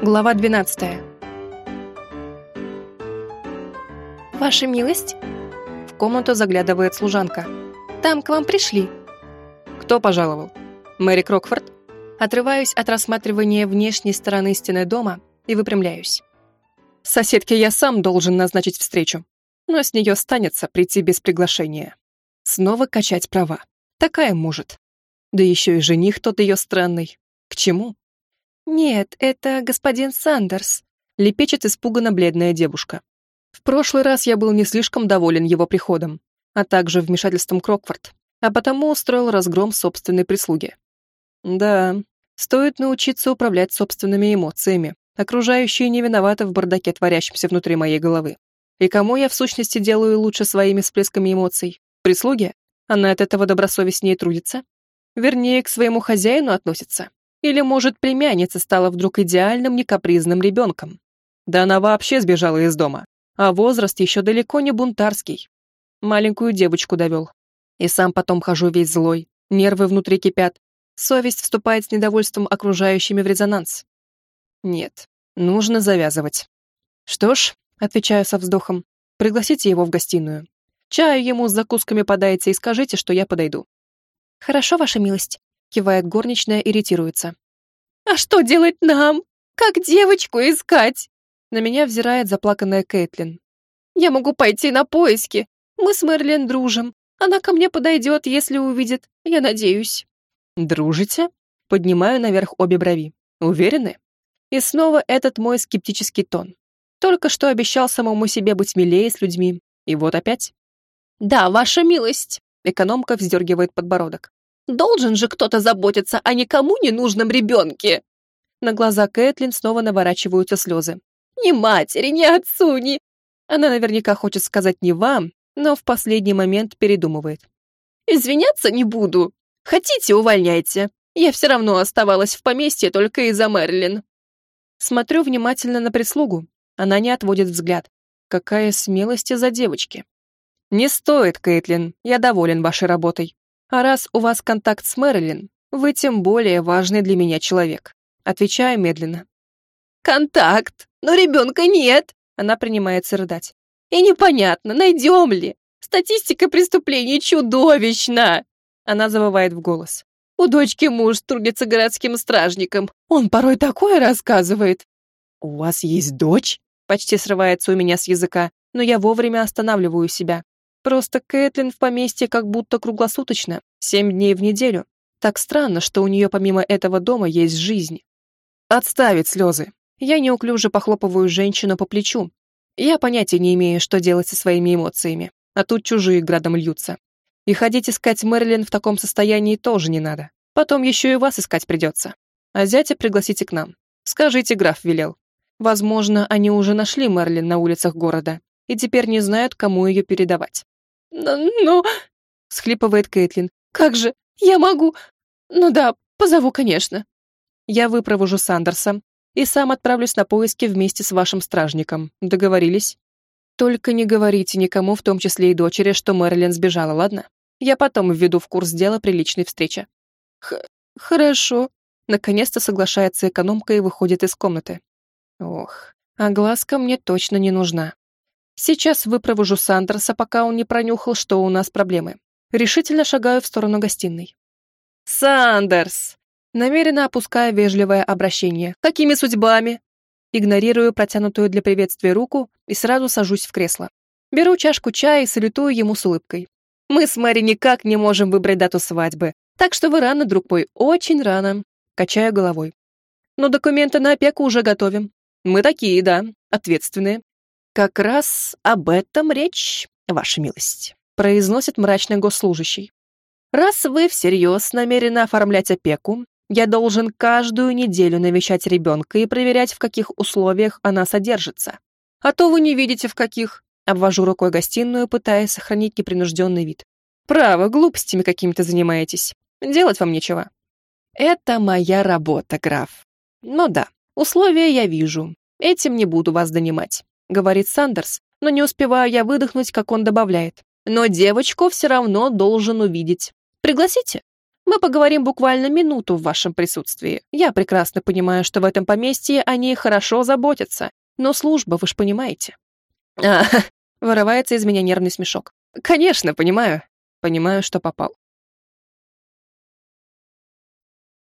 Глава 12. Ваша милость? В комнату заглядывает служанка. Там к вам пришли. Кто пожаловал? Мэри Крокфорд? Отрываюсь от рассматривания внешней стороны стены дома и выпрямляюсь. Соседке я сам должен назначить встречу, но с нее станется прийти без приглашения. Снова качать права. Такая может. Да еще и жених тот ее странный. К чему? «Нет, это господин Сандерс», — лепечет испуганно бледная девушка. В прошлый раз я был не слишком доволен его приходом, а также вмешательством Крокфорд, а потому устроил разгром собственной прислуги. Да, стоит научиться управлять собственными эмоциями. Окружающие не виноваты в бардаке, творящемся внутри моей головы. И кому я в сущности делаю лучше своими всплесками эмоций? Прислуге? Она от этого добросовестнее трудится? Вернее, к своему хозяину относится. Или, может, племянница стала вдруг идеальным некапризным ребенком? Да она вообще сбежала из дома, а возраст еще далеко не бунтарский. Маленькую девочку довел. И сам потом хожу весь злой, нервы внутри кипят, совесть вступает с недовольством окружающими в резонанс. Нет, нужно завязывать. Что ж, отвечаю со вздохом, пригласите его в гостиную. Чаю ему с закусками подайте и скажите, что я подойду. Хорошо, ваша милость. Кивает горничная, иритируется. «А что делать нам? Как девочку искать?» На меня взирает заплаканная Кэтлин. «Я могу пойти на поиски. Мы с Мерлин дружим. Она ко мне подойдет, если увидит. Я надеюсь». «Дружите?» Поднимаю наверх обе брови. «Уверены?» И снова этот мой скептический тон. Только что обещал самому себе быть милее с людьми. И вот опять. «Да, ваша милость!» Экономка вздергивает подбородок. Должен же кто-то заботиться о никому не нужном ребенке. На глаза Кэтлин снова наворачиваются слезы. Ни матери, ни отцу, ни... Она наверняка хочет сказать не вам, но в последний момент передумывает. Извиняться не буду. Хотите, увольняйте. Я все равно оставалась в поместье только из-за Мерлин. Смотрю внимательно на прислугу. Она не отводит взгляд. Какая смелость из-за девочки. Не стоит, Кэтлин. Я доволен вашей работой. А раз у вас контакт с Мэрилин, вы тем более важный для меня человек. Отвечаю медленно. Контакт, но ребенка нет. Она принимается рыдать. И непонятно, найдем ли. Статистика преступлений чудовищна. Она забывает в голос. У дочки муж трудится городским стражником. Он порой такое рассказывает. «У вас есть дочь?» Почти срывается у меня с языка, но я вовремя останавливаю себя. Просто Кэтлин в поместье как будто круглосуточно, семь дней в неделю. Так странно, что у нее помимо этого дома есть жизнь. Отставить слезы. Я неуклюже похлопываю женщину по плечу. Я понятия не имею, что делать со своими эмоциями, а тут чужие градом льются. И ходить искать Мерлин в таком состоянии тоже не надо. Потом еще и вас искать придется. А зятя пригласите к нам. Скажите, граф велел. Возможно, они уже нашли Мерлин на улицах города и теперь не знают, кому ее передавать. «Ну...» — схлипывает Кэтлин. «Как же? Я могу... Ну да, позову, конечно». Я выпровожу Сандерса и сам отправлюсь на поиски вместе с вашим стражником. Договорились? Только не говорите никому, в том числе и дочери, что Мэрилин сбежала, ладно? Я потом введу в курс дела при личной встрече. Х хорошо. Наконец-то соглашается экономка и выходит из комнаты. Ох, а глазка мне точно не нужна. Сейчас выпровожу Сандерса, пока он не пронюхал, что у нас проблемы. Решительно шагаю в сторону гостиной. «Сандерс!» Намеренно опуская вежливое обращение. «Какими судьбами?» Игнорирую протянутую для приветствия руку и сразу сажусь в кресло. Беру чашку чая и салютую ему с улыбкой. «Мы с Мэри никак не можем выбрать дату свадьбы, так что вы рано, друг мой, очень рано», качаю головой. «Но документы на опеку уже готовим. Мы такие, да, ответственные. «Как раз об этом речь, ваша милость», произносит мрачный госслужащий. «Раз вы всерьез намерены оформлять опеку, я должен каждую неделю навещать ребенка и проверять, в каких условиях она содержится. А то вы не видите, в каких...» Обвожу рукой гостиную, пытаясь сохранить непринужденный вид. «Право, глупостями какими-то занимаетесь. Делать вам нечего». «Это моя работа, граф. Ну да, условия я вижу. Этим не буду вас донимать. — говорит Сандерс, но не успеваю я выдохнуть, как он добавляет. «Но девочку все равно должен увидеть. Пригласите? Мы поговорим буквально минуту в вашем присутствии. Я прекрасно понимаю, что в этом поместье они хорошо заботятся, но служба, вы ж понимаете». «А, вырывается из меня нервный смешок. «Конечно, понимаю. Понимаю, что попал.